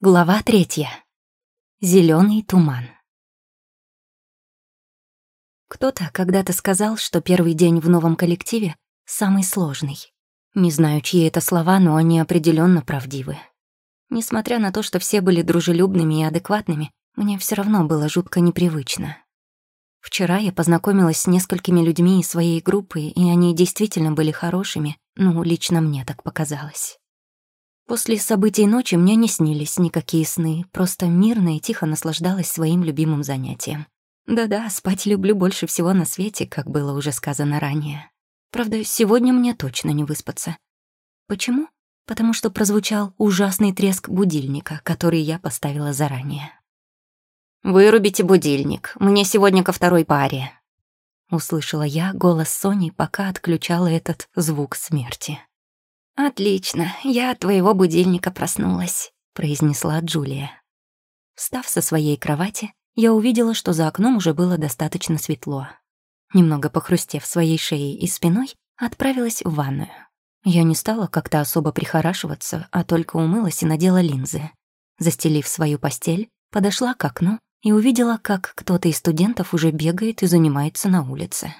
Глава третья. Зелёный туман. Кто-то когда-то сказал, что первый день в новом коллективе самый сложный. Не знаю, чьи это слова, но они определенно правдивы. Несмотря на то, что все были дружелюбными и адекватными, мне все равно было жутко непривычно. Вчера я познакомилась с несколькими людьми из своей группы, и они действительно были хорошими, ну, лично мне так показалось. После событий ночи мне не снились никакие сны, просто мирно и тихо наслаждалась своим любимым занятием. Да-да, спать люблю больше всего на свете, как было уже сказано ранее. Правда, сегодня мне точно не выспаться. Почему? Потому что прозвучал ужасный треск будильника, который я поставила заранее. «Вырубите будильник, мне сегодня ко второй паре», — услышала я голос Сони, пока отключала этот звук смерти. «Отлично, я от твоего будильника проснулась», — произнесла Джулия. Встав со своей кровати, я увидела, что за окном уже было достаточно светло. Немного похрустев своей шеей и спиной, отправилась в ванную. Я не стала как-то особо прихорашиваться, а только умылась и надела линзы. Застелив свою постель, подошла к окну и увидела, как кто-то из студентов уже бегает и занимается на улице.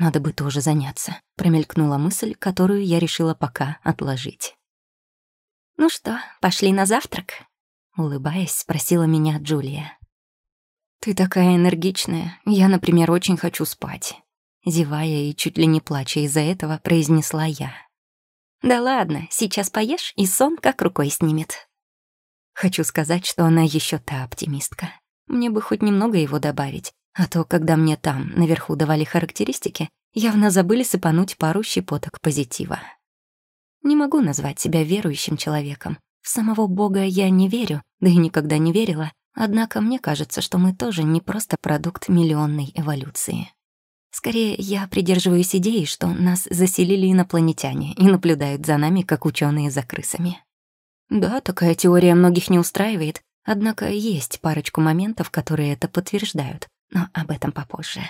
Надо бы тоже заняться. Промелькнула мысль, которую я решила пока отложить. «Ну что, пошли на завтрак?» Улыбаясь, спросила меня Джулия. «Ты такая энергичная. Я, например, очень хочу спать». Зевая и чуть ли не плача из-за этого, произнесла я. «Да ладно, сейчас поешь, и сон как рукой снимет». Хочу сказать, что она еще та оптимистка. Мне бы хоть немного его добавить, а то, когда мне там, наверху, давали характеристики, явно забыли сыпануть пару щепоток позитива. Не могу назвать себя верующим человеком. В самого Бога я не верю, да и никогда не верила. Однако мне кажется, что мы тоже не просто продукт миллионной эволюции. Скорее, я придерживаюсь идеи, что нас заселили инопланетяне и наблюдают за нами, как ученые за крысами. Да, такая теория многих не устраивает, однако есть парочку моментов, которые это подтверждают но об этом попозже.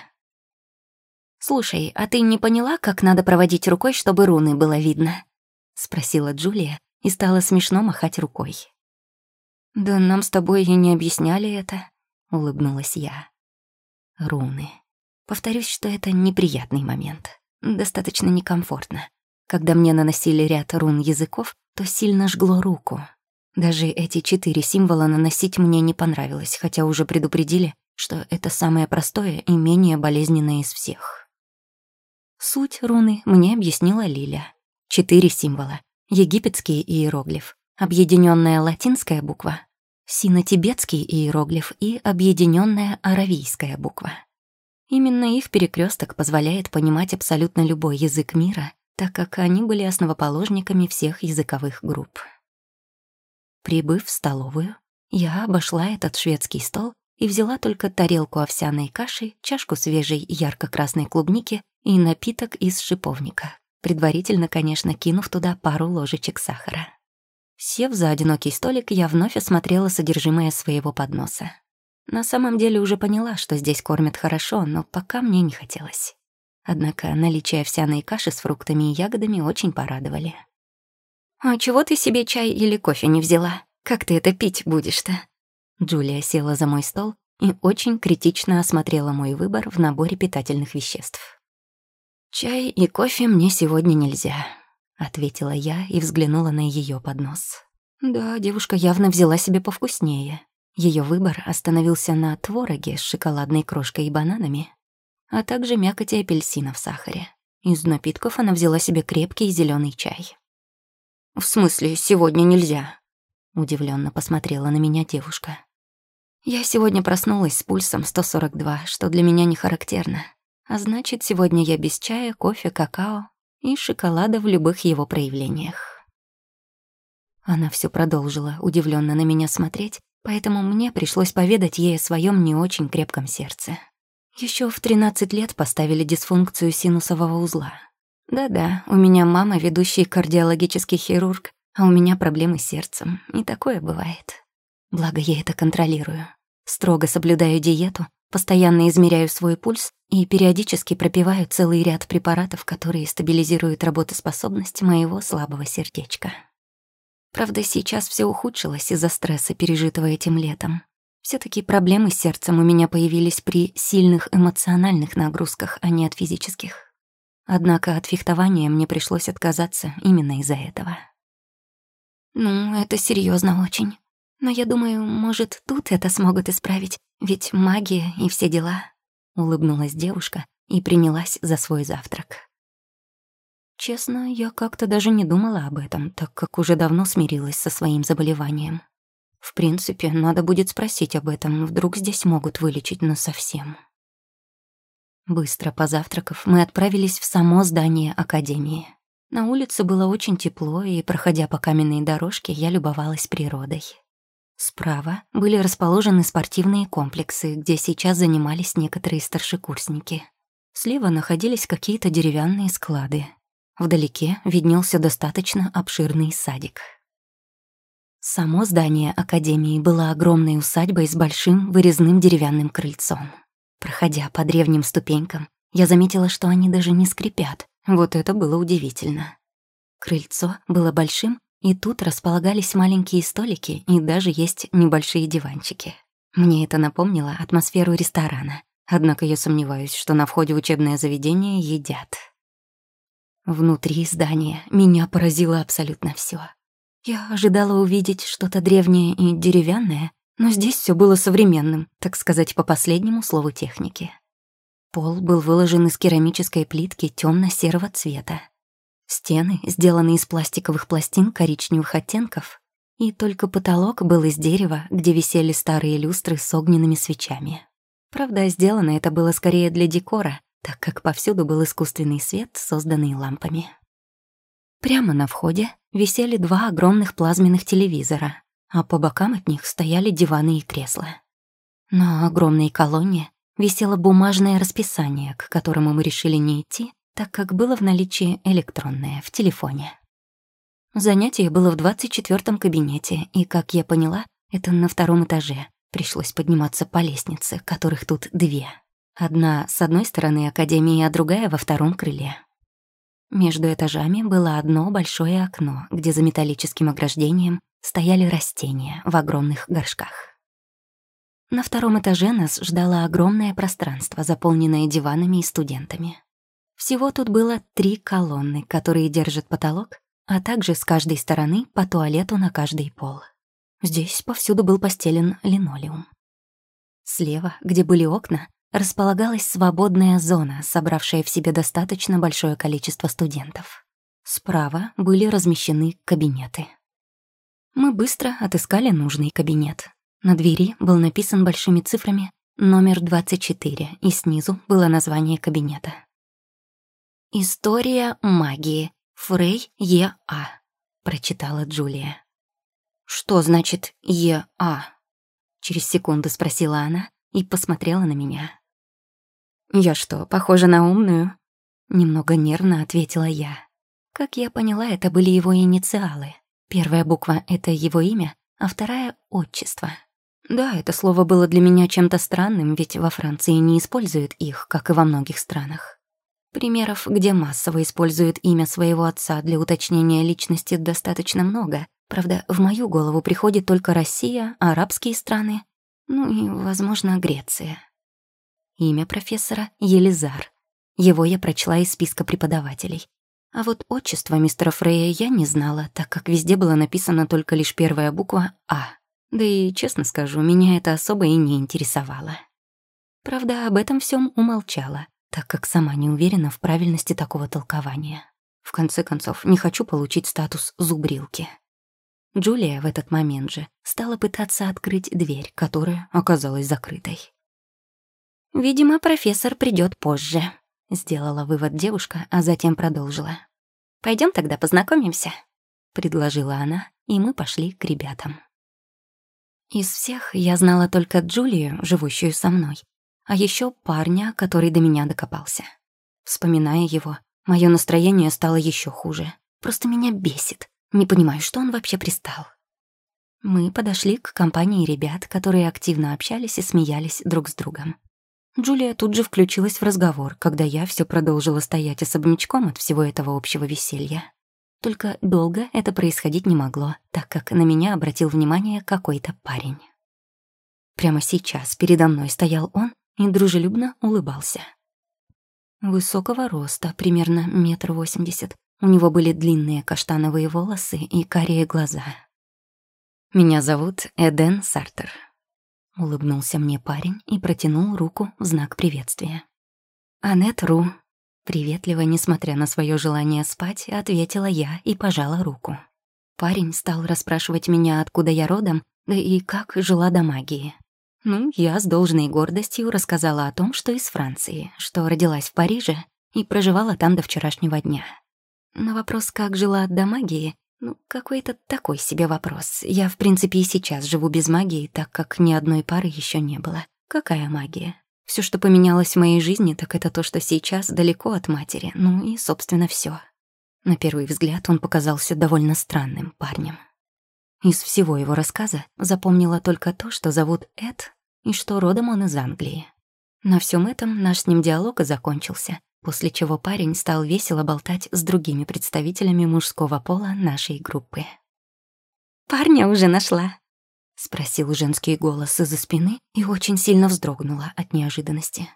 «Слушай, а ты не поняла, как надо проводить рукой, чтобы руны было видно?» — спросила Джулия и стала смешно махать рукой. «Да нам с тобой и не объясняли это», — улыбнулась я. Руны. Повторюсь, что это неприятный момент. Достаточно некомфортно. Когда мне наносили ряд рун языков, то сильно жгло руку. Даже эти четыре символа наносить мне не понравилось, хотя уже предупредили, что это самое простое и менее болезненное из всех. Суть руны мне объяснила Лиля. Четыре символа. Египетский иероглиф, объединенная латинская буква, сино-тибетский иероглиф и объединенная аравийская буква. Именно их перекресток позволяет понимать абсолютно любой язык мира, так как они были основоположниками всех языковых групп. Прибыв в столовую, я обошла этот шведский стол и взяла только тарелку овсяной каши, чашку свежей ярко-красной клубники и напиток из шиповника, предварительно, конечно, кинув туда пару ложечек сахара. Сев за одинокий столик, я вновь осмотрела содержимое своего подноса. На самом деле уже поняла, что здесь кормят хорошо, но пока мне не хотелось. Однако наличие овсяной каши с фруктами и ягодами очень порадовали. «А чего ты себе чай или кофе не взяла? Как ты это пить будешь-то?» Джулия села за мой стол и очень критично осмотрела мой выбор в наборе питательных веществ. «Чай и кофе мне сегодня нельзя», — ответила я и взглянула на ее поднос. Да, девушка явно взяла себе повкуснее. Ее выбор остановился на твороге с шоколадной крошкой и бананами, а также мякоти апельсина в сахаре. Из напитков она взяла себе крепкий зеленый чай. «В смысле, сегодня нельзя?» — удивленно посмотрела на меня девушка. Я сегодня проснулась с пульсом 142, что для меня не характерно. А значит, сегодня я без чая, кофе, какао и шоколада в любых его проявлениях. Она все продолжила удивленно на меня смотреть, поэтому мне пришлось поведать ей о своем не очень крепком сердце. Еще в 13 лет поставили дисфункцию синусового узла. Да-да, у меня мама ведущий кардиологический хирург, а у меня проблемы с сердцем, и такое бывает. Благо, я это контролирую. Строго соблюдаю диету, постоянно измеряю свой пульс и периодически пропиваю целый ряд препаратов, которые стабилизируют работоспособность моего слабого сердечка. Правда, сейчас все ухудшилось из-за стресса, пережитого этим летом. все таки проблемы с сердцем у меня появились при сильных эмоциональных нагрузках, а не от физических. Однако от фехтования мне пришлось отказаться именно из-за этого. «Ну, это серьезно очень. Но я думаю, может, тут это смогут исправить, ведь магия и все дела», — улыбнулась девушка и принялась за свой завтрак. Честно, я как-то даже не думала об этом, так как уже давно смирилась со своим заболеванием. В принципе, надо будет спросить об этом, вдруг здесь могут вылечить насовсем. Быстро позавтракав, мы отправились в само здание Академии. На улице было очень тепло, и, проходя по каменной дорожке, я любовалась природой. Справа были расположены спортивные комплексы, где сейчас занимались некоторые старшекурсники. Слева находились какие-то деревянные склады. Вдалеке виднелся достаточно обширный садик. Само здание Академии было огромной усадьбой с большим вырезным деревянным крыльцом. Проходя по древним ступенькам, я заметила, что они даже не скрипят. Вот это было удивительно. Крыльцо было большим, и тут располагались маленькие столики, и даже есть небольшие диванчики. Мне это напомнило атмосферу ресторана, однако я сомневаюсь, что на входе в учебное заведение едят. Внутри здания меня поразило абсолютно все. Я ожидала увидеть что-то древнее и деревянное, но здесь все было современным, так сказать, по последнему слову техники. Пол был выложен из керамической плитки темно серого цвета. Стены сделаны из пластиковых пластин коричневых оттенков, и только потолок был из дерева, где висели старые люстры с огненными свечами. Правда, сделано это было скорее для декора, так как повсюду был искусственный свет, созданный лампами. Прямо на входе висели два огромных плазменных телевизора, а по бокам от них стояли диваны и кресла. На огромной колонне висело бумажное расписание, к которому мы решили не идти, так как было в наличии электронное в телефоне. Занятие было в 24-м кабинете, и, как я поняла, это на втором этаже. Пришлось подниматься по лестнице, которых тут две. Одна с одной стороны Академии, а другая во втором крыле. Между этажами было одно большое окно, где за металлическим ограждением стояли растения в огромных горшках. На втором этаже нас ждало огромное пространство, заполненное диванами и студентами. Всего тут было три колонны, которые держат потолок, а также с каждой стороны по туалету на каждый пол. Здесь повсюду был постелен линолеум. Слева, где были окна, располагалась свободная зона, собравшая в себе достаточно большое количество студентов. Справа были размещены кабинеты. Мы быстро отыскали нужный кабинет. На двери был написан большими цифрами номер 24, и снизу было название кабинета. «История магии. Фрей Е.А.», — прочитала Джулия. «Что значит Е.А.?» Через секунду спросила она и посмотрела на меня. «Я что, похожа на умную?» Немного нервно ответила я. Как я поняла, это были его инициалы. Первая буква — это его имя, а вторая — отчество. Да, это слово было для меня чем-то странным, ведь во Франции не используют их, как и во многих странах. Примеров, где массово используют имя своего отца для уточнения личности, достаточно много. Правда, в мою голову приходит только Россия, арабские страны, ну и, возможно, Греция. Имя профессора — Елизар. Его я прочла из списка преподавателей. А вот отчество мистера Фрея я не знала, так как везде было написано только лишь первая буква «А». Да и, честно скажу, меня это особо и не интересовало. Правда, об этом всем умолчала, так как сама не уверена в правильности такого толкования. В конце концов, не хочу получить статус зубрилки. Джулия в этот момент же стала пытаться открыть дверь, которая оказалась закрытой. «Видимо, профессор придет позже», Сделала вывод девушка, а затем продолжила. Пойдем тогда познакомимся», — предложила она, и мы пошли к ребятам. Из всех я знала только Джулию, живущую со мной, а еще парня, который до меня докопался. Вспоминая его, мое настроение стало еще хуже. Просто меня бесит. Не понимаю, что он вообще пристал. Мы подошли к компании ребят, которые активно общались и смеялись друг с другом. Джулия тут же включилась в разговор, когда я все продолжила стоять особнячком от всего этого общего веселья. Только долго это происходить не могло, так как на меня обратил внимание какой-то парень. Прямо сейчас передо мной стоял он и дружелюбно улыбался. Высокого роста, примерно метр восемьдесят. У него были длинные каштановые волосы и карие глаза. «Меня зовут Эден Сартер», — улыбнулся мне парень и протянул руку в знак приветствия. «Анет Ру», Приветливо, несмотря на свое желание спать, ответила я и пожала руку. Парень стал расспрашивать меня, откуда я родом, да и как жила до магии. Ну, я с должной гордостью рассказала о том, что из Франции, что родилась в Париже и проживала там до вчерашнего дня. На вопрос, как жила до магии, ну, какой-то такой себе вопрос. Я, в принципе, и сейчас живу без магии, так как ни одной пары еще не было. Какая магия? Все, что поменялось в моей жизни, так это то, что сейчас далеко от матери, ну и, собственно, все. На первый взгляд он показался довольно странным парнем. Из всего его рассказа запомнила только то, что зовут Эд и что родом он из Англии. На всем этом наш с ним диалог и закончился, после чего парень стал весело болтать с другими представителями мужского пола нашей группы. «Парня уже нашла», — спросил женский голос из-за спины и очень сильно вздрогнула от неожиданности.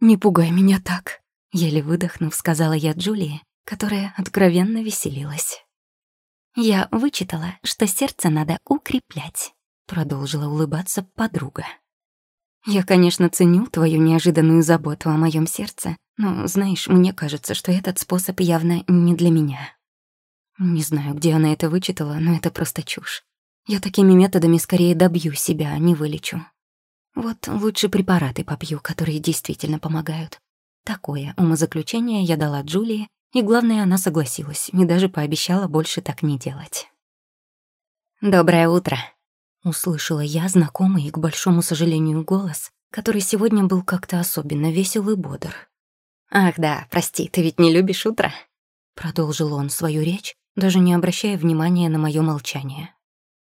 «Не пугай меня так», — еле выдохнув, сказала я Джулии, которая откровенно веселилась. «Я вычитала, что сердце надо укреплять», — продолжила улыбаться подруга. «Я, конечно, ценю твою неожиданную заботу о моем сердце, но, знаешь, мне кажется, что этот способ явно не для меня». Не знаю, где она это вычитала, но это просто чушь. Я такими методами скорее добью себя, а не вылечу. Вот лучше препараты попью, которые действительно помогают. Такое умозаключение я дала Джулии, и главное, она согласилась и даже пообещала больше так не делать. «Доброе утро», — услышала я знакомый и, к большому сожалению, голос, который сегодня был как-то особенно весел и бодр. «Ах да, прости, ты ведь не любишь утро?» Продолжил он свою речь, даже не обращая внимания на мое молчание.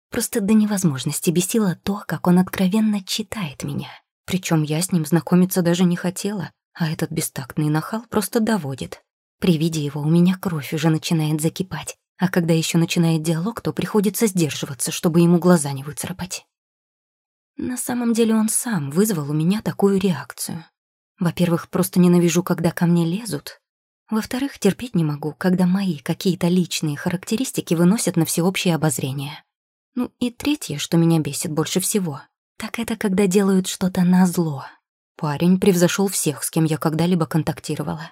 Просто до невозможности бесило то, как он откровенно читает меня. Причем я с ним знакомиться даже не хотела, а этот бестактный нахал просто доводит. При виде его у меня кровь уже начинает закипать, а когда еще начинает диалог, то приходится сдерживаться, чтобы ему глаза не выцарапать. На самом деле он сам вызвал у меня такую реакцию. Во-первых, просто ненавижу, когда ко мне лезут. Во-вторых, терпеть не могу, когда мои какие-то личные характеристики выносят на всеобщее обозрение. Ну и третье, что меня бесит больше всего, так это когда делают что-то на зло. Парень превзошел всех, с кем я когда-либо контактировала.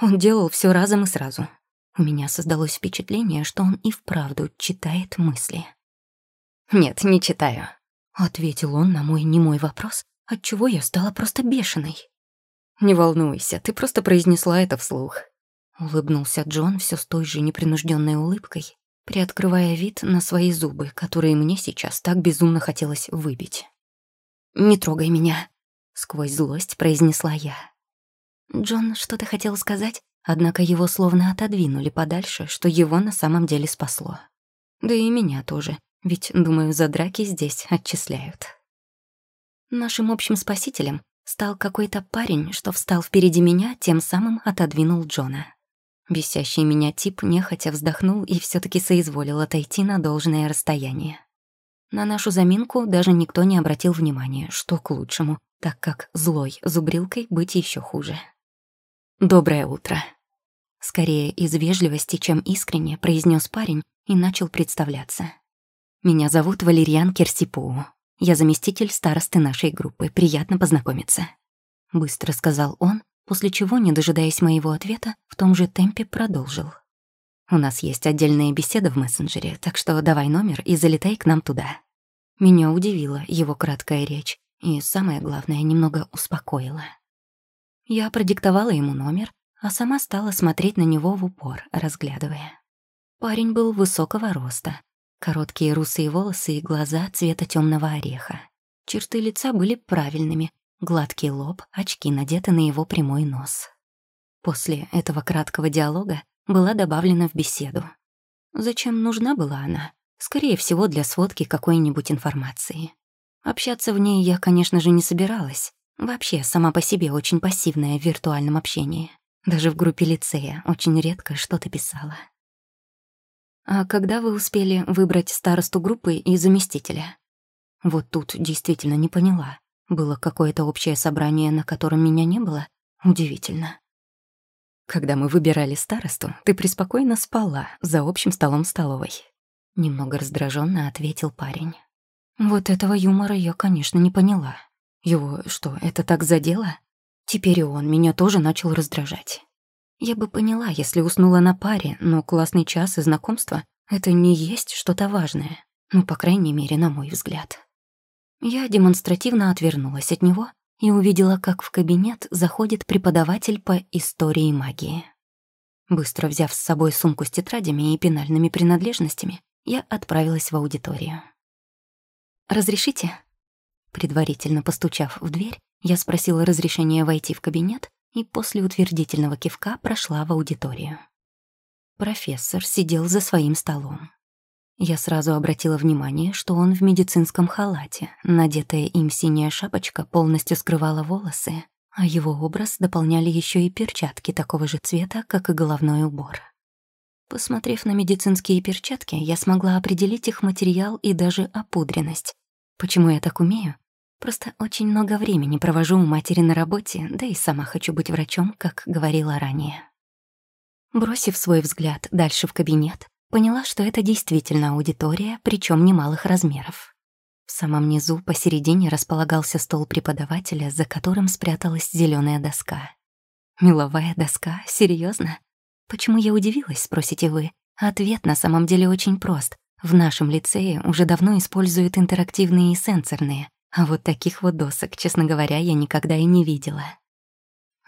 Он делал все разом и сразу. У меня создалось впечатление, что он и вправду читает мысли. «Нет, не читаю», — ответил он на мой немой вопрос, отчего я стала просто бешеной. «Не волнуйся, ты просто произнесла это вслух», — улыбнулся Джон все с той же непринужденной улыбкой, приоткрывая вид на свои зубы, которые мне сейчас так безумно хотелось выбить. «Не трогай меня», — сквозь злость произнесла я. Джон что-то хотел сказать, однако его словно отодвинули подальше, что его на самом деле спасло. Да и меня тоже, ведь, думаю, за драки здесь отчисляют. Нашим общим спасителем стал какой-то парень, что встал впереди меня, тем самым отодвинул Джона. Бесящий меня тип нехотя вздохнул и все таки соизволил отойти на должное расстояние. На нашу заминку даже никто не обратил внимания, что к лучшему, так как злой зубрилкой быть еще хуже. «Доброе утро», скорее из вежливости, чем искренне, произнес парень и начал представляться. «Меня зовут Валерьян Керсипоу. Я заместитель старосты нашей группы. Приятно познакомиться», — быстро сказал он после чего, не дожидаясь моего ответа, в том же темпе продолжил. «У нас есть отдельная беседа в мессенджере, так что давай номер и залетай к нам туда». Меня удивила его краткая речь и, самое главное, немного успокоила. Я продиктовала ему номер, а сама стала смотреть на него в упор, разглядывая. Парень был высокого роста, короткие русые волосы и глаза цвета темного ореха. Черты лица были правильными, Гладкий лоб, очки надеты на его прямой нос. После этого краткого диалога была добавлена в беседу. Зачем нужна была она? Скорее всего, для сводки какой-нибудь информации. Общаться в ней я, конечно же, не собиралась. Вообще, сама по себе очень пассивная в виртуальном общении. Даже в группе лицея очень редко что-то писала. А когда вы успели выбрать старосту группы и заместителя? Вот тут действительно не поняла. Было какое-то общее собрание, на котором меня не было? Удивительно. Когда мы выбирали старосту, ты преспокойно спала за общим столом столовой. Немного раздраженно ответил парень. Вот этого юмора я, конечно, не поняла. Его что, это так задело? Теперь и он меня тоже начал раздражать. Я бы поняла, если уснула на паре, но классный час и знакомство — это не есть что-то важное. Ну, по крайней мере, на мой взгляд. Я демонстративно отвернулась от него и увидела, как в кабинет заходит преподаватель по истории магии. Быстро взяв с собой сумку с тетрадями и пенальными принадлежностями, я отправилась в аудиторию. «Разрешите?» Предварительно постучав в дверь, я спросила разрешения войти в кабинет и после утвердительного кивка прошла в аудиторию. Профессор сидел за своим столом. Я сразу обратила внимание, что он в медицинском халате. Надетая им синяя шапочка полностью скрывала волосы, а его образ дополняли еще и перчатки такого же цвета, как и головной убор. Посмотрев на медицинские перчатки, я смогла определить их материал и даже опудренность. Почему я так умею? Просто очень много времени провожу у матери на работе, да и сама хочу быть врачом, как говорила ранее. Бросив свой взгляд дальше в кабинет, поняла, что это действительно аудитория, причем немалых размеров. В самом низу посередине располагался стол преподавателя, за которым спряталась зеленая доска. Меловая доска? Серьезно? Почему я удивилась, спросите вы? Ответ на самом деле очень прост. В нашем лицее уже давно используют интерактивные и сенсорные, а вот таких вот досок, честно говоря, я никогда и не видела.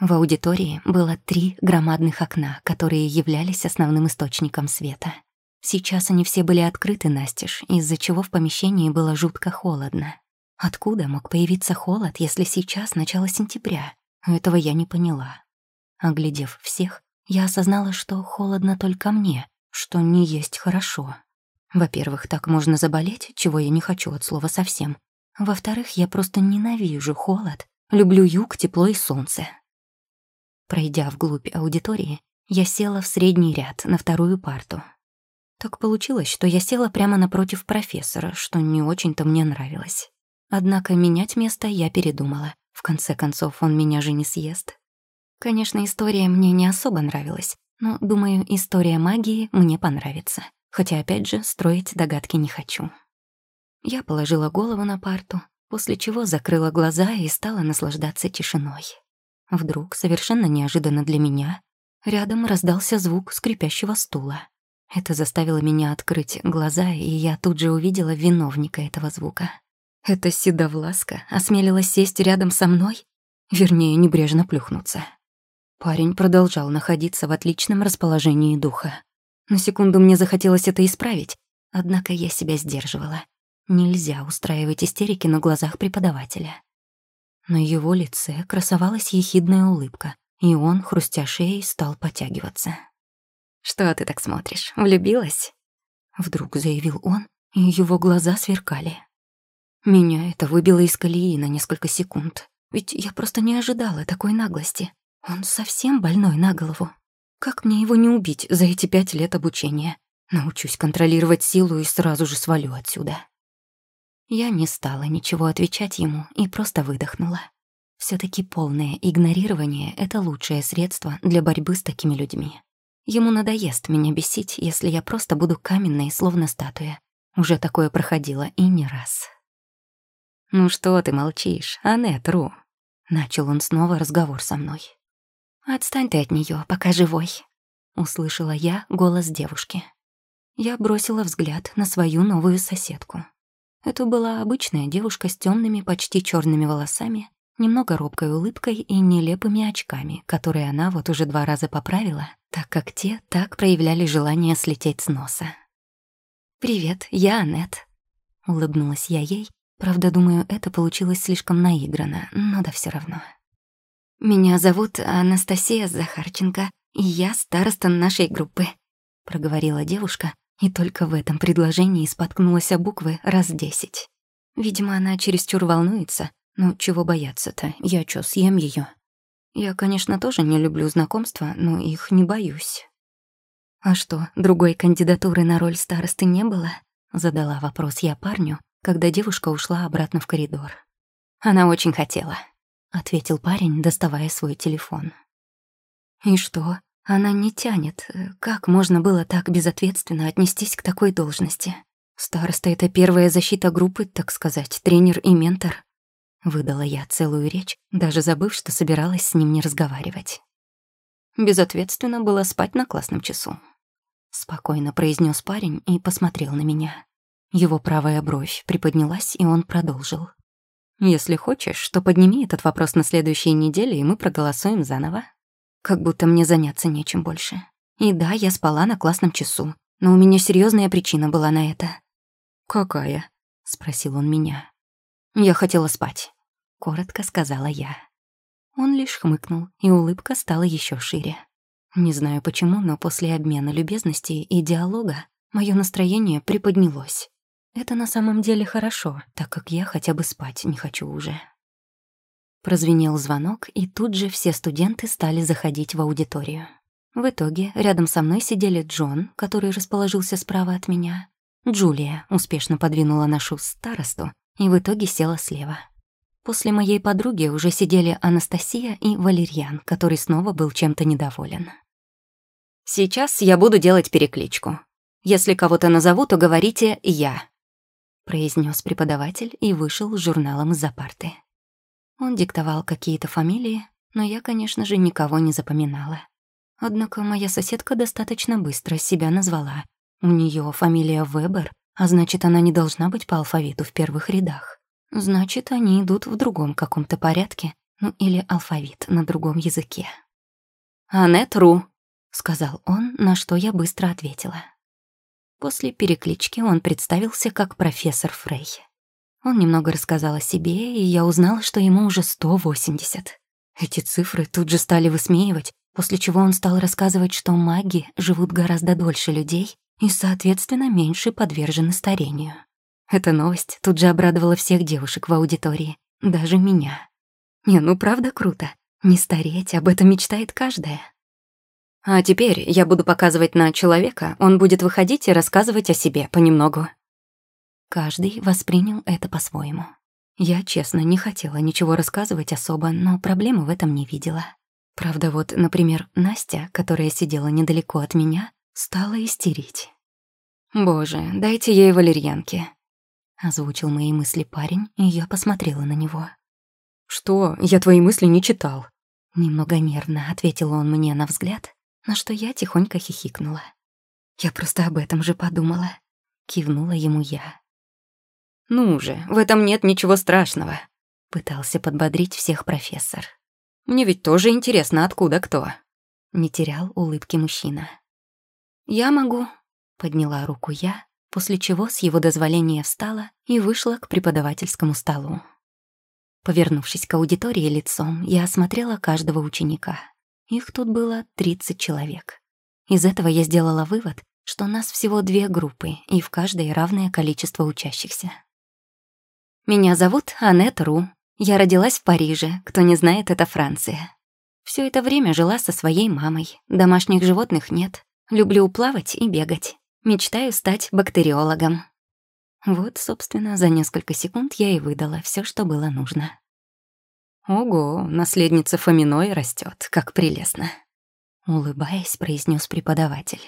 В аудитории было три громадных окна, которые являлись основным источником света. Сейчас они все были открыты настежь, из-за чего в помещении было жутко холодно. Откуда мог появиться холод, если сейчас начало сентября? Этого я не поняла. Оглядев всех, я осознала, что холодно только мне, что не есть хорошо. Во-первых, так можно заболеть, чего я не хочу от слова совсем. Во-вторых, я просто ненавижу холод, люблю юг, тепло и солнце. Пройдя вглубь аудитории, я села в средний ряд на вторую парту, так получилось, что я села прямо напротив профессора, что не очень-то мне нравилось. Однако менять место я передумала. В конце концов, он меня же не съест. Конечно, история мне не особо нравилась, но, думаю, история магии мне понравится. Хотя, опять же, строить догадки не хочу. Я положила голову на парту, после чего закрыла глаза и стала наслаждаться тишиной. Вдруг, совершенно неожиданно для меня, рядом раздался звук скрипящего стула. Это заставило меня открыть глаза, и я тут же увидела виновника этого звука. Эта седовласка осмелилась сесть рядом со мной, вернее, небрежно плюхнуться. Парень продолжал находиться в отличном расположении духа. На секунду мне захотелось это исправить, однако я себя сдерживала. Нельзя устраивать истерики на глазах преподавателя. На его лице красовалась ехидная улыбка, и он, хрустя шеей, стал потягиваться. «Что ты так смотришь? Влюбилась?» Вдруг заявил он, и его глаза сверкали. Меня это выбило из колеи на несколько секунд. Ведь я просто не ожидала такой наглости. Он совсем больной на голову. Как мне его не убить за эти пять лет обучения? Научусь контролировать силу и сразу же свалю отсюда. Я не стала ничего отвечать ему и просто выдохнула. все таки полное игнорирование — это лучшее средство для борьбы с такими людьми. Ему надоест меня бесить, если я просто буду каменной, словно статуя. Уже такое проходило и не раз. «Ну что ты молчишь, Анет Ру?» Начал он снова разговор со мной. «Отстань ты от нее, пока живой», — услышала я голос девушки. Я бросила взгляд на свою новую соседку. Это была обычная девушка с темными, почти черными волосами, немного робкой улыбкой и нелепыми очками, которые она вот уже два раза поправила, так как те так проявляли желание слететь с носа. «Привет, я Аннет», — улыбнулась я ей. Правда, думаю, это получилось слишком наигранно, но да все равно. «Меня зовут Анастасия Захарченко, и я староста нашей группы», — проговорила девушка, и только в этом предложении споткнулась о буквы раз десять. Видимо, она чересчур волнуется, ну, чего бояться-то? Я чё, съем её? Я, конечно, тоже не люблю знакомства, но их не боюсь. «А что, другой кандидатуры на роль старосты не было?» Задала вопрос я парню, когда девушка ушла обратно в коридор. «Она очень хотела», — ответил парень, доставая свой телефон. «И что? Она не тянет. Как можно было так безответственно отнестись к такой должности? Староста — это первая защита группы, так сказать, тренер и ментор». Выдала я целую речь, даже забыв, что собиралась с ним не разговаривать. Безответственно было спать на классном часу. Спокойно произнес парень и посмотрел на меня. Его правая бровь приподнялась, и он продолжил. «Если хочешь, то подними этот вопрос на следующей неделе, и мы проголосуем заново. Как будто мне заняться нечем больше. И да, я спала на классном часу, но у меня серьезная причина была на это». «Какая?» — спросил он меня. «Я хотела спать», — коротко сказала я. Он лишь хмыкнул, и улыбка стала еще шире. Не знаю почему, но после обмена любезностей и диалога мое настроение приподнялось. Это на самом деле хорошо, так как я хотя бы спать не хочу уже. Прозвенел звонок, и тут же все студенты стали заходить в аудиторию. В итоге рядом со мной сидели Джон, который расположился справа от меня. Джулия успешно подвинула нашу старосту и в итоге села слева. После моей подруги уже сидели Анастасия и Валерьян, который снова был чем-то недоволен. «Сейчас я буду делать перекличку. Если кого-то назову, то говорите «я», — произнес преподаватель и вышел с журналом из-за парты. Он диктовал какие-то фамилии, но я, конечно же, никого не запоминала. Однако моя соседка достаточно быстро себя назвала. У нее фамилия Вебер, а значит, она не должна быть по алфавиту в первых рядах. Значит, они идут в другом каком-то порядке, ну или алфавит на другом языке. «Анет Ру», — сказал он, на что я быстро ответила. После переклички он представился как профессор Фрей. Он немного рассказал о себе, и я узнала, что ему уже 180. Эти цифры тут же стали высмеивать, после чего он стал рассказывать, что маги живут гораздо дольше людей и, соответственно, меньше подвержены старению. Эта новость тут же обрадовала всех девушек в аудитории, даже меня. Не, ну правда круто. Не стареть, об этом мечтает каждая. А теперь я буду показывать на человека, он будет выходить и рассказывать о себе понемногу. Каждый воспринял это по-своему. Я, честно, не хотела ничего рассказывать особо, но проблемы в этом не видела. Правда, вот, например, Настя, которая сидела недалеко от меня, стала истерить. «Боже, дайте ей валерьянки. Озвучил мои мысли парень, и я посмотрела на него. «Что? Я твои мысли не читал». Немного нервно ответил он мне на взгляд, на что я тихонько хихикнула. «Я просто об этом же подумала», — кивнула ему я. «Ну же, в этом нет ничего страшного», — пытался подбодрить всех профессор. «Мне ведь тоже интересно, откуда кто». Не терял улыбки мужчина. «Я могу», — подняла руку я, после чего с его дозволения встала и вышла к преподавательскому столу. Повернувшись к аудитории лицом, я осмотрела каждого ученика. Их тут было 30 человек. Из этого я сделала вывод, что нас всего две группы, и в каждой равное количество учащихся. Меня зовут Аннет Ру. Я родилась в Париже, кто не знает, это Франция. Все это время жила со своей мамой. Домашних животных нет. Люблю плавать и бегать. Мечтаю стать бактериологом. Вот, собственно, за несколько секунд я и выдала все, что было нужно. Ого, наследница Фоминой растет, как прелестно. Улыбаясь, произнес преподаватель.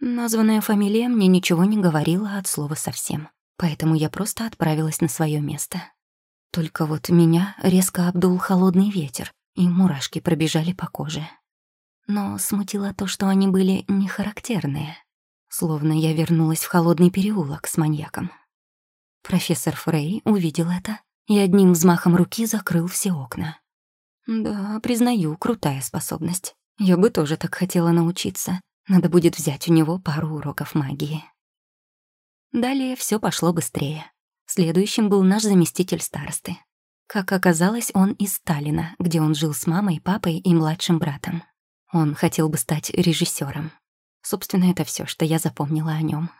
Названная фамилия мне ничего не говорила от слова совсем, поэтому я просто отправилась на свое место. Только вот меня резко обдул холодный ветер, и мурашки пробежали по коже. Но смутило то, что они были не характерные словно я вернулась в холодный переулок с маньяком. Профессор Фрей увидел это и одним взмахом руки закрыл все окна. Да, признаю, крутая способность. Я бы тоже так хотела научиться. Надо будет взять у него пару уроков магии. Далее все пошло быстрее. Следующим был наш заместитель старосты. Как оказалось, он из Сталина, где он жил с мамой, папой и младшим братом. Он хотел бы стать режиссером. Собственно, это все, что я запомнила о нем.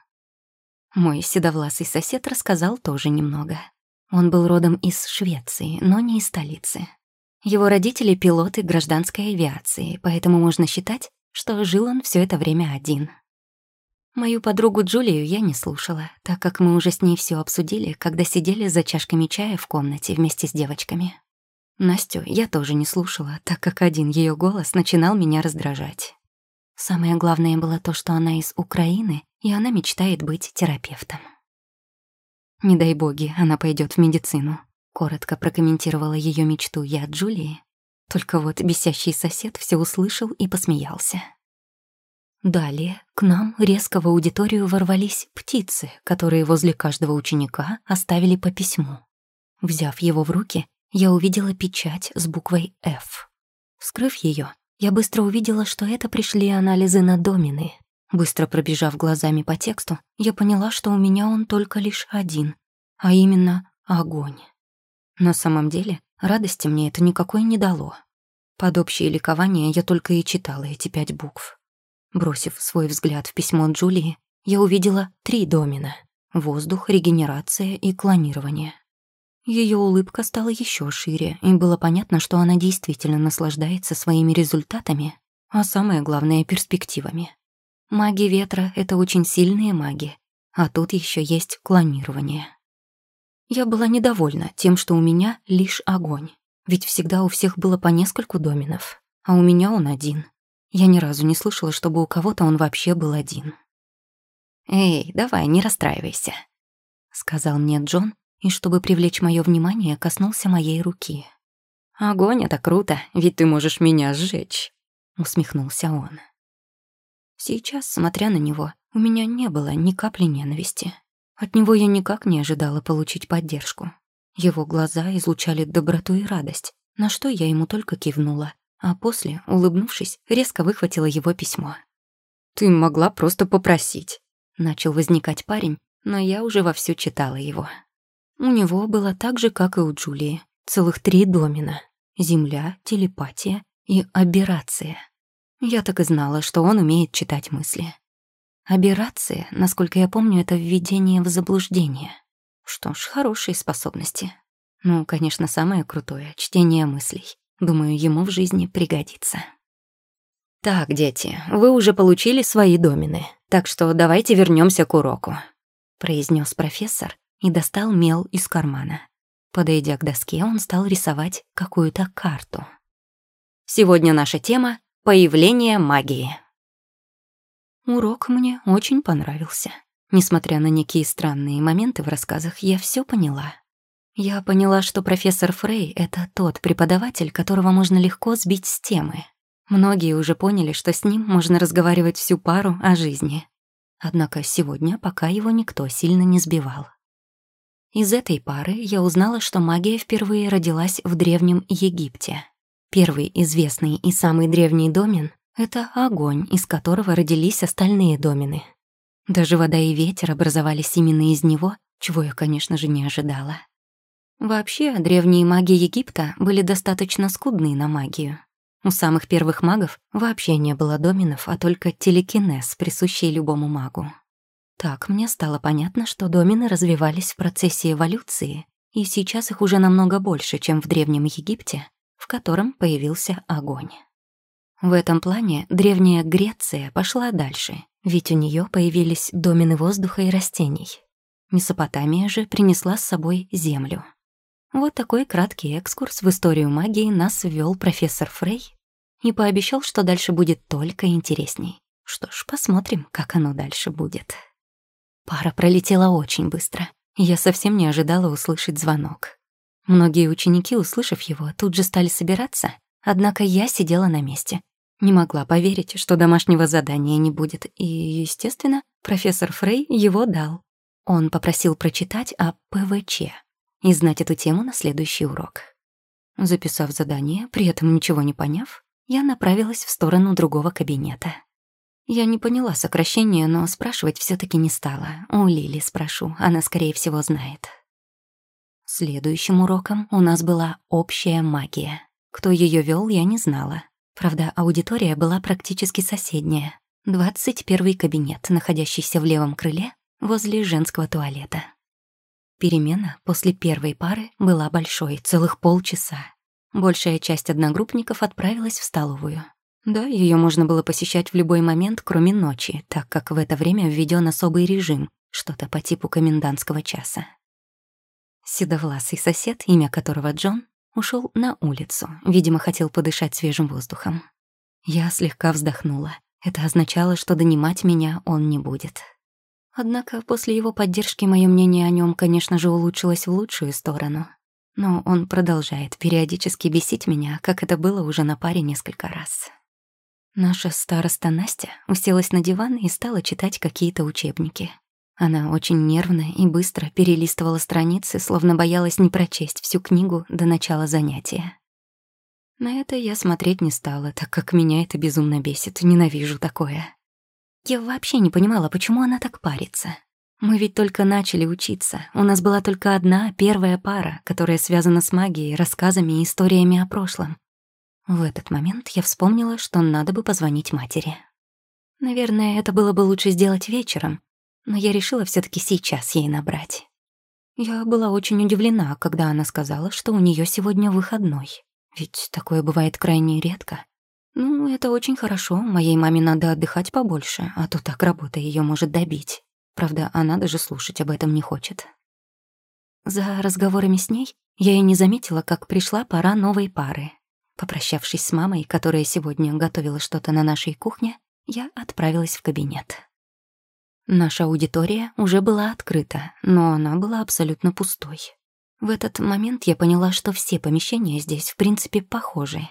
Мой седовласый сосед рассказал тоже немного. Он был родом из Швеции, но не из столицы. Его родители — пилоты гражданской авиации, поэтому можно считать, что жил он все это время один. Мою подругу Джулию я не слушала, так как мы уже с ней все обсудили, когда сидели за чашками чая в комнате вместе с девочками. Настю я тоже не слушала, так как один ее голос начинал меня раздражать. Самое главное было то, что она из Украины, и она мечтает быть терапевтом. «Не дай боги, она пойдет в медицину», — коротко прокомментировала ее мечту я Джулии. Только вот бесящий сосед все услышал и посмеялся. Далее к нам резко в аудиторию ворвались птицы, которые возле каждого ученика оставили по письму. Взяв его в руки, я увидела печать с буквой «Ф». Вскрыв ее, я быстро увидела, что это пришли анализы на домины. Быстро пробежав глазами по тексту, я поняла, что у меня он только лишь один, а именно огонь. На самом деле, радости мне это никакой не дало. Под общее ликование я только и читала эти пять букв. Бросив свой взгляд в письмо Джулии, я увидела три домина — воздух, регенерация и клонирование. Ее улыбка стала еще шире, и было понятно, что она действительно наслаждается своими результатами, а самое главное — перспективами. Маги ветра — это очень сильные маги, а тут еще есть клонирование. Я была недовольна тем, что у меня лишь огонь, ведь всегда у всех было по нескольку доминов, а у меня он один — я ни разу не слышала, чтобы у кого-то он вообще был один. «Эй, давай, не расстраивайся», — сказал мне Джон, и, чтобы привлечь мое внимание, коснулся моей руки. «Огонь — это круто, ведь ты можешь меня сжечь», — усмехнулся он. Сейчас, смотря на него, у меня не было ни капли ненависти. От него я никак не ожидала получить поддержку. Его глаза излучали доброту и радость, на что я ему только кивнула, а после, улыбнувшись, резко выхватила его письмо. «Ты могла просто попросить», — начал возникать парень, но я уже вовсю читала его. У него было так же, как и у Джулии, целых три домина — земля, телепатия и аберрация. Я так и знала, что он умеет читать мысли. Аберрация, насколько я помню, это введение в заблуждение. Что ж, хорошие способности. Ну, конечно, самое крутое — чтение мыслей. Думаю, ему в жизни пригодится. «Так, дети, вы уже получили свои домины, так что давайте вернемся к уроку», произнес профессор и достал мел из кармана. Подойдя к доске, он стал рисовать какую-то карту. «Сегодня наша тема — появление магии». Урок мне очень понравился. Несмотря на некие странные моменты в рассказах, я все поняла. Я поняла, что профессор Фрей — это тот преподаватель, которого можно легко сбить с темы. Многие уже поняли, что с ним можно разговаривать всю пару о жизни. Однако сегодня пока его никто сильно не сбивал. Из этой пары я узнала, что магия впервые родилась в Древнем Египте. Первый известный и самый древний домен — это огонь, из которого родились остальные домены. Даже вода и ветер образовались именно из него, чего я, конечно же, не ожидала. Вообще, древние маги Египта были достаточно скудны на магию. У самых первых магов вообще не было доминов, а только телекинез, присущий любому магу. Так мне стало понятно, что домины развивались в процессе эволюции, и сейчас их уже намного больше, чем в Древнем Египте, в котором появился огонь. В этом плане древняя Греция пошла дальше, ведь у нее появились домины воздуха и растений. Месопотамия же принесла с собой землю. Вот такой краткий экскурс в историю магии нас ввел профессор Фрей и пообещал, что дальше будет только интересней. Что ж, посмотрим, как оно дальше будет. Пара пролетела очень быстро. Я совсем не ожидала услышать звонок. Многие ученики, услышав его, тут же стали собираться, однако я сидела на месте. Не могла поверить, что домашнего задания не будет, и, естественно, профессор Фрей его дал. Он попросил прочитать о ПВЧ и знать эту тему на следующий урок. Записав задание, при этом ничего не поняв, я направилась в сторону другого кабинета. Я не поняла сокращение, но спрашивать все таки не стала. У Лили спрошу, она, скорее всего, знает. Следующим уроком у нас была общая магия. Кто ее вел, я не знала. Правда, аудитория была практически соседняя. 21 кабинет, находящийся в левом крыле, возле женского туалета. Перемена после первой пары была большой, целых полчаса. Большая часть одногруппников отправилась в столовую. Да, ее можно было посещать в любой момент, кроме ночи, так как в это время введен особый режим, что-то по типу комендантского часа. Седовласый сосед, имя которого Джон, ушел на улицу, видимо, хотел подышать свежим воздухом. Я слегка вздохнула. Это означало, что донимать меня он не будет. Однако после его поддержки мое мнение о нем, конечно же, улучшилось в лучшую сторону. Но он продолжает периодически бесить меня, как это было уже на паре несколько раз. Наша староста Настя уселась на диван и стала читать какие-то учебники. Она очень нервно и быстро перелистывала страницы, словно боялась не прочесть всю книгу до начала занятия. На это я смотреть не стала, так как меня это безумно бесит, ненавижу такое. Я вообще не понимала, почему она так парится. Мы ведь только начали учиться. У нас была только одна, первая пара, которая связана с магией, рассказами и историями о прошлом. В этот момент я вспомнила, что надо бы позвонить матери. Наверное, это было бы лучше сделать вечером, но я решила все таки сейчас ей набрать. Я была очень удивлена, когда она сказала, что у нее сегодня выходной. Ведь такое бывает крайне редко. Ну, это очень хорошо, моей маме надо отдыхать побольше, а то так работа ее может добить. Правда, она даже слушать об этом не хочет. За разговорами с ней я и не заметила, как пришла пора новой пары. Попрощавшись с мамой, которая сегодня готовила что-то на нашей кухне, я отправилась в кабинет. Наша аудитория уже была открыта, но она была абсолютно пустой. В этот момент я поняла, что все помещения здесь, в принципе, похожи.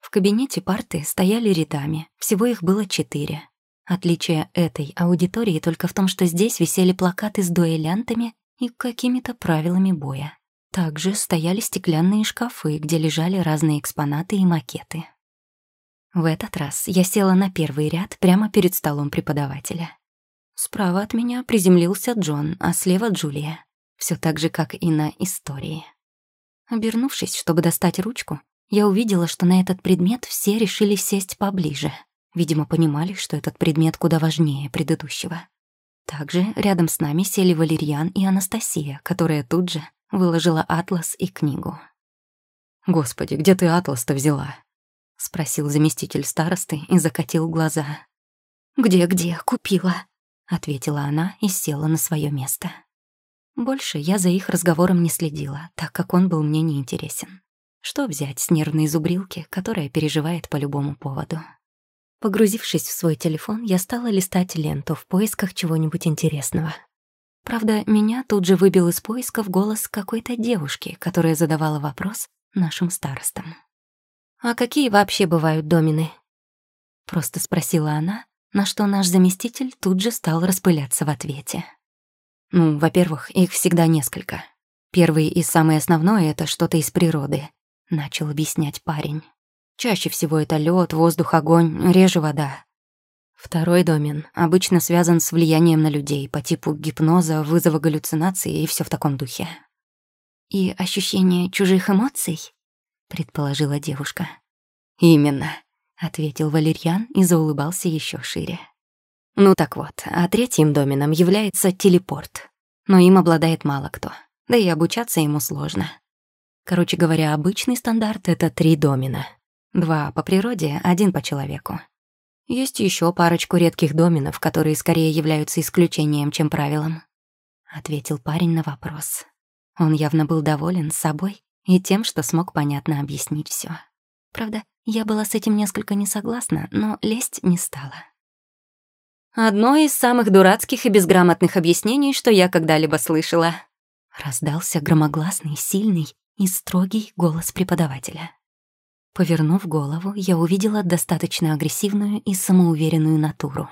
В кабинете парты стояли рядами, всего их было четыре. Отличие этой аудитории только в том, что здесь висели плакаты с дуэлянтами и какими-то правилами боя. Также стояли стеклянные шкафы, где лежали разные экспонаты и макеты. В этот раз я села на первый ряд прямо перед столом преподавателя. Справа от меня приземлился Джон, а слева Джулия. Все так же, как и на истории. Обернувшись, чтобы достать ручку, я увидела, что на этот предмет все решили сесть поближе. Видимо, понимали, что этот предмет куда важнее предыдущего. Также рядом с нами сели Валерьян и Анастасия, которая тут же выложила атлас и книгу. «Господи, где ты атлас-то взяла?» — спросил заместитель старосты и закатил глаза. «Где-где? Купила», ответила она и села на свое место. Больше я за их разговором не следила, так как он был мне неинтересен. Что взять с нервной зубрилки, которая переживает по любому поводу? Погрузившись в свой телефон, я стала листать ленту в поисках чего-нибудь интересного. Правда, меня тут же выбил из поисков голос какой-то девушки, которая задавала вопрос нашим старостам. «А какие вообще бывают домины?» Просто спросила она, на что наш заместитель тут же стал распыляться в ответе. Ну, во-первых, их всегда несколько. Первый и самый основной — это что-то из природы, — начал объяснять парень. Чаще всего это лед, воздух, огонь, реже вода. Второй домен обычно связан с влиянием на людей по типу гипноза, вызова галлюцинаций и все в таком духе. «И ощущение чужих эмоций?» — предположила девушка. «Именно», ответил Валерьян и заулыбался еще шире. Ну так вот, а третьим доменом является телепорт. Но им обладает мало кто. Да и обучаться ему сложно. Короче говоря, обычный стандарт — это три домена. Два по природе, один по человеку. Есть еще парочку редких доменов, которые скорее являются исключением, чем правилом. Ответил парень на вопрос. Он явно был доволен собой и тем, что смог понятно объяснить все. Правда, я была с этим несколько не согласна, но лезть не стала. «Одно из самых дурацких и безграмотных объяснений, что я когда-либо слышала», раздался громогласный, сильный и строгий голос преподавателя. Повернув голову, я увидела достаточно агрессивную и самоуверенную натуру.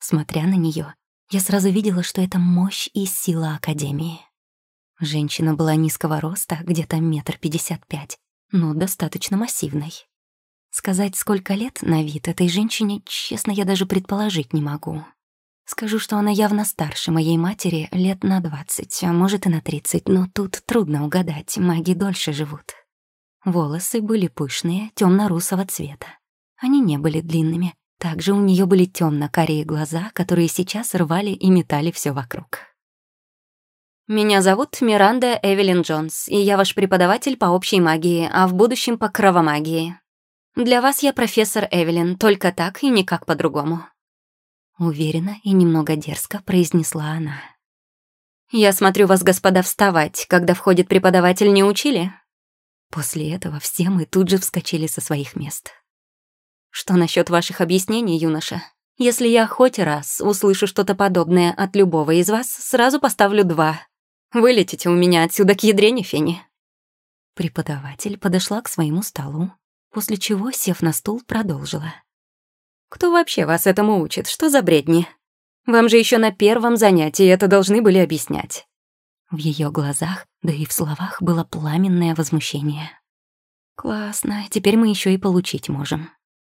Смотря на нее, я сразу видела, что это мощь и сила Академии. Женщина была низкого роста, где-то метр пятьдесят пять, но достаточно массивной. Сказать, сколько лет на вид этой женщине, честно, я даже предположить не могу. Скажу, что она явно старше моей матери лет на двадцать, а может и на тридцать, но тут трудно угадать, маги дольше живут. Волосы были пышные, темно русого цвета. Они не были длинными. Также у нее были темно карие глаза, которые сейчас рвали и метали все вокруг. «Меня зовут Миранда Эвелин Джонс, и я ваш преподаватель по общей магии, а в будущем по кровомагии», Для вас я профессор Эвелин, только так и никак по-другому». Уверенно и немного дерзко произнесла она. «Я смотрю вас, господа, вставать, когда входит преподаватель, не учили?» После этого все мы тут же вскочили со своих мест. «Что насчет ваших объяснений, юноша? Если я хоть раз услышу что-то подобное от любого из вас, сразу поставлю два. Вылетите у меня отсюда к ядрене фени». Преподаватель подошла к своему столу, после чего, сев на стул, продолжила. «Кто вообще вас этому учит? Что за бредни? Вам же еще на первом занятии это должны были объяснять». В ее глазах, да и в словах было пламенное возмущение. «Классно, теперь мы еще и получить можем».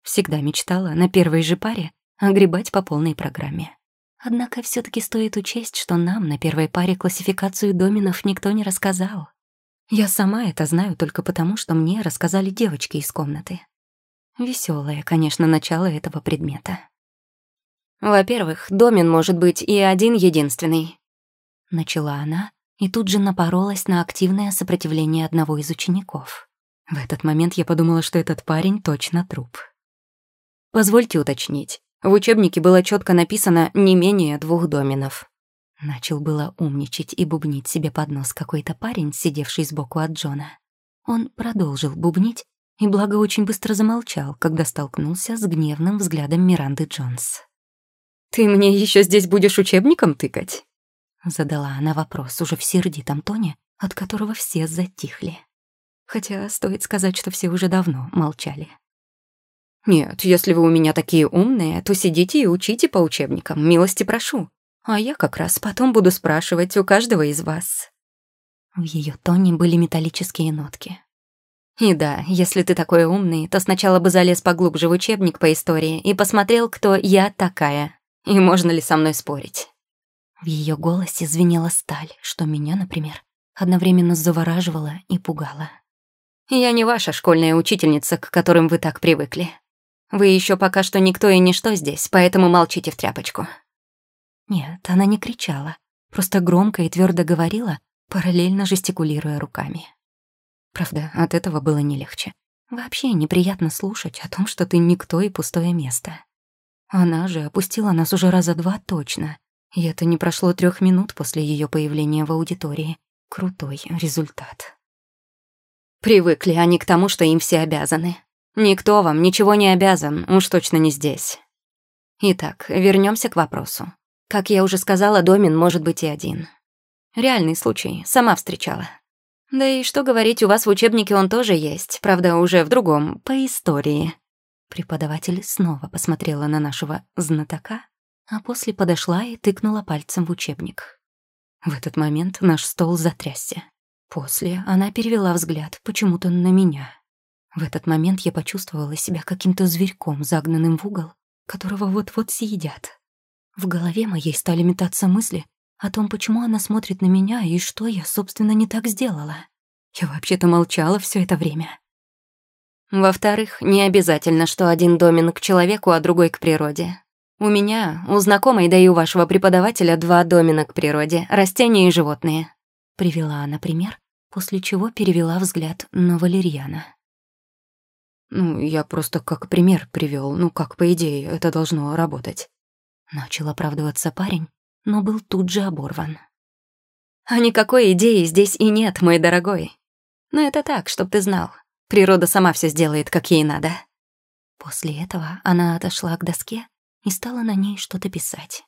Всегда мечтала на первой же паре огребать по полной программе. Однако все таки стоит учесть, что нам на первой паре классификацию доменов никто не рассказал. Я сама это знаю только потому, что мне рассказали девочки из комнаты. Веселое, конечно, начало этого предмета. Во-первых, домен может быть и один единственный. Начала она и тут же напоролась на активное сопротивление одного из учеников. В этот момент я подумала, что этот парень точно труп. Позвольте уточнить. В учебнике было четко написано не менее двух доменов. Начал было умничать и бубнить себе под нос какой-то парень, сидевший сбоку от Джона. Он продолжил бубнить, и благо очень быстро замолчал, когда столкнулся с гневным взглядом Миранды Джонс. «Ты мне еще здесь будешь учебником тыкать?» Задала она вопрос уже в сердитом тоне, от которого все затихли. Хотя стоит сказать, что все уже давно молчали. «Нет, если вы у меня такие умные, то сидите и учите по учебникам, милости прошу. А я как раз потом буду спрашивать у каждого из вас». В ее тоне были металлические нотки. И да, если ты такой умный, то сначала бы залез поглубже в учебник по истории и посмотрел, кто я такая, и можно ли со мной спорить. В ее голосе звенела сталь, что меня, например, одновременно завораживала и пугала. «Я не ваша школьная учительница, к которым вы так привыкли. Вы еще пока что никто и ничто здесь, поэтому молчите в тряпочку». Нет, она не кричала, просто громко и твердо говорила, параллельно жестикулируя руками. Правда, от этого было не легче. Вообще неприятно слушать о том, что ты никто и пустое место. Она же опустила нас уже раза два точно. И это не прошло трех минут после ее появления в аудитории. Крутой результат. Привыкли они к тому, что им все обязаны. Никто вам ничего не обязан, уж точно не здесь. Итак, вернемся к вопросу. Как я уже сказала, домен может быть и один. Реальный случай, сама встречала. Да и что говорить, у вас в учебнике он тоже есть, правда, уже в другом, по истории. Преподаватель снова посмотрела на нашего знатока, а после подошла и тыкнула пальцем в учебник. В этот момент наш стол затрясся. После она перевела взгляд почему-то на меня. В этот момент я почувствовала себя каким-то зверьком, загнанным в угол, которого вот-вот съедят. В голове моей стали метаться мысли, о том, почему она смотрит на меня и что я, собственно, не так сделала. Я вообще-то молчала все это время. Во-вторых, не обязательно, что один домен к человеку, а другой к природе. У меня, у знакомой, да и у вашего преподавателя два домена к природе — растения и животные. Привела она пример, после чего перевела взгляд на Валерьяна. «Ну, я просто как пример привел, ну, как по идее это должно работать». Начал оправдываться парень, но был тут же оборван. «А никакой идеи здесь и нет, мой дорогой. Но это так, чтоб ты знал. Природа сама все сделает, как ей надо». После этого она отошла к доске и стала на ней что-то писать.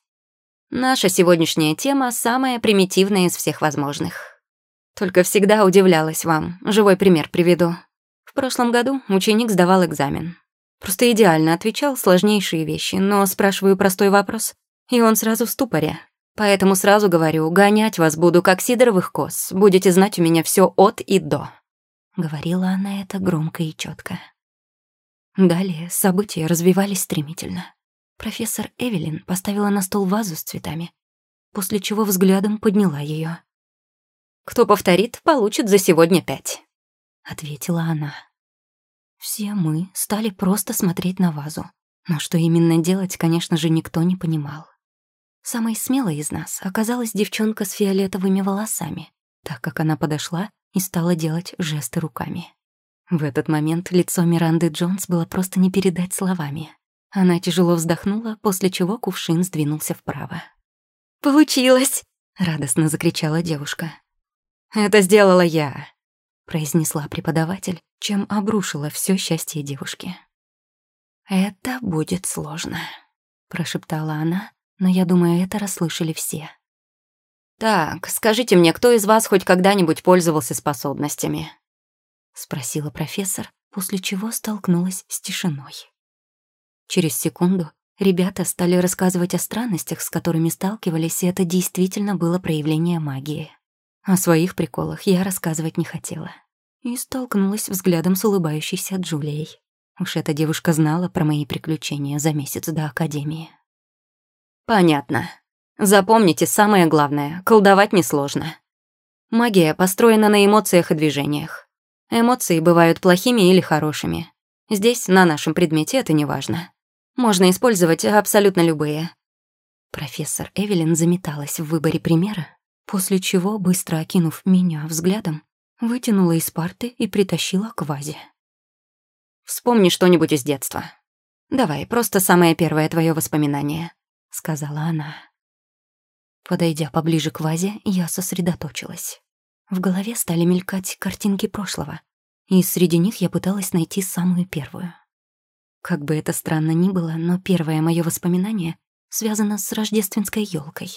Наша сегодняшняя тема самая примитивная из всех возможных. Только всегда удивлялась вам. Живой пример приведу. В прошлом году ученик сдавал экзамен. Просто идеально отвечал сложнейшие вещи, но спрашиваю простой вопрос, и он сразу в ступоре. Поэтому сразу говорю, гонять вас буду, как сидоровых коз. Будете знать у меня все от и до». Говорила она это громко и четко. Далее события развивались стремительно. Профессор Эвелин поставила на стол вазу с цветами, после чего взглядом подняла ее. «Кто повторит, получит за сегодня пять», — ответила она. Все мы стали просто смотреть на вазу, но что именно делать, конечно же, никто не понимал. Самой смелой из нас оказалась девчонка с фиолетовыми волосами, так как она подошла и стала делать жесты руками. В этот момент лицо Миранды Джонс было просто не передать словами. Она тяжело вздохнула, после чего кувшин сдвинулся вправо. «Получилось!» — радостно закричала девушка. «Это сделала я», — произнесла преподаватель, чем обрушила все счастье девушки. «Это будет сложно», — прошептала она, но я думаю, это расслышали все. «Так, скажите мне, кто из вас хоть когда-нибудь пользовался способностями?» — спросила профессор, после чего столкнулась с тишиной. Через секунду ребята стали рассказывать о странностях, с которыми сталкивались, и это действительно было проявление магии. О своих приколах я рассказывать не хотела. И столкнулась взглядом с улыбающейся Джулией. Уж эта девушка знала про мои приключения за месяц до Академии. «Понятно. Запомните самое главное — колдовать несложно. Магия построена на эмоциях и движениях. Эмоции бывают плохими или хорошими. Здесь, на нашем предмете, это не важно. Можно использовать абсолютно любые. Профессор Эвелин заметалась в выборе примера, после чего, быстро окинув меня взглядом, вытянула из парты и притащила к вазе. «Вспомни что-нибудь из детства. Давай, просто самое первое твое воспоминание», — сказала она. Подойдя поближе к вазе, я сосредоточилась. В голове стали мелькать картинки прошлого, и среди них я пыталась найти самую первую. Как бы это странно ни было, но первое мое воспоминание связано с рождественской елкой.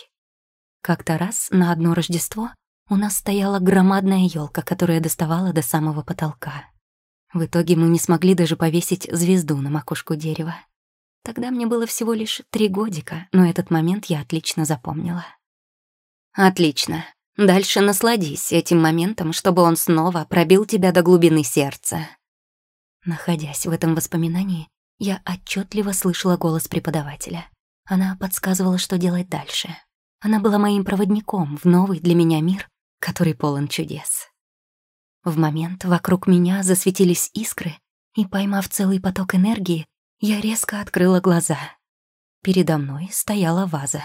Как-то раз на одно Рождество у нас стояла громадная елка, которая доставала до самого потолка. В итоге мы не смогли даже повесить звезду на макушку дерева. Тогда мне было всего лишь три годика, но этот момент я отлично запомнила. «Отлично. Дальше насладись этим моментом, чтобы он снова пробил тебя до глубины сердца». Находясь в этом воспоминании, я отчетливо слышала голос преподавателя. Она подсказывала, что делать дальше. Она была моим проводником в новый для меня мир, который полон чудес. В момент вокруг меня засветились искры, и, поймав целый поток энергии, я резко открыла глаза. Передо мной стояла ваза.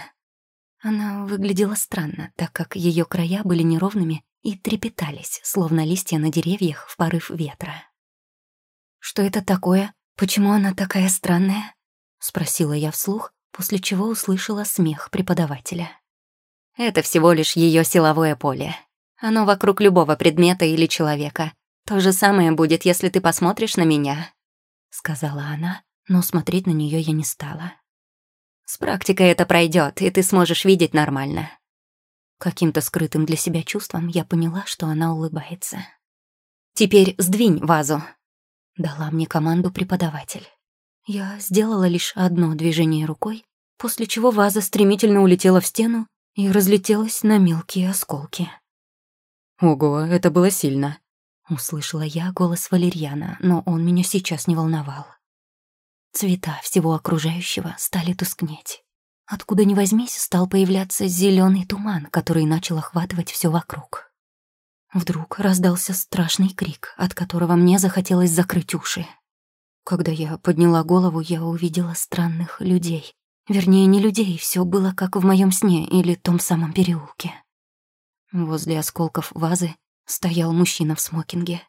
Она выглядела странно, так как ее края были неровными и трепетались, словно листья на деревьях в порыв ветра. «Что это такое?» «Почему она такая странная?» — спросила я вслух, после чего услышала смех преподавателя. «Это всего лишь ее силовое поле. Оно вокруг любого предмета или человека. То же самое будет, если ты посмотришь на меня», — сказала она, но смотреть на нее я не стала. «С практикой это пройдет, и ты сможешь видеть нормально». Каким-то скрытым для себя чувством я поняла, что она улыбается. «Теперь сдвинь вазу», дала мне команду преподаватель. Я сделала лишь одно движение рукой, после чего ваза стремительно улетела в стену и разлетелась на мелкие осколки. «Ого, это было сильно», — услышала я голос Валерьяна, но он меня сейчас не волновал. Цвета всего окружающего стали тускнеть. Откуда ни возьмись, стал появляться зеленый туман, который начал охватывать все вокруг. Вдруг раздался страшный крик, от которого мне захотелось закрыть уши. Когда я подняла голову, я увидела странных людей. Вернее, не людей, все было как в моем сне или том самом переулке. Возле осколков вазы стоял мужчина в смокинге.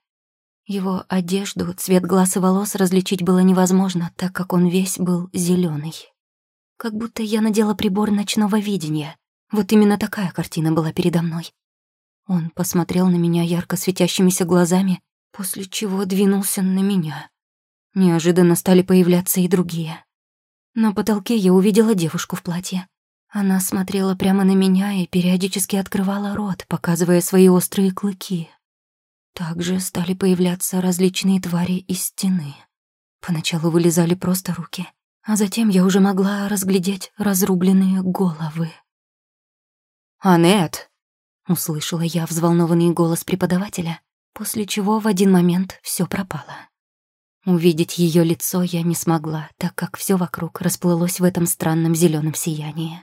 Его одежду, цвет глаз и волос различить было невозможно, так как он весь был зеленый. Как будто я надела прибор ночного видения. Вот именно такая картина была передо мной. Он посмотрел на меня ярко светящимися глазами, после чего двинулся на меня. Неожиданно стали появляться и другие. На потолке я увидела девушку в платье. Она смотрела прямо на меня и периодически открывала рот, показывая свои острые клыки. Также стали появляться различные твари из стены. Поначалу вылезали просто руки, а затем я уже могла разглядеть разрубленные головы. «Анет!» Услышала я взволнованный голос преподавателя, после чего в один момент все пропало. Увидеть ее лицо я не смогла, так как все вокруг расплылось в этом странном зеленом сиянии.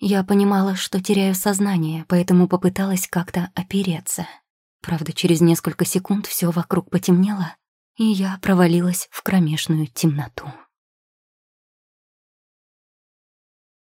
Я понимала, что теряю сознание, поэтому попыталась как-то опереться. Правда, через несколько секунд все вокруг потемнело, и я провалилась в кромешную темноту.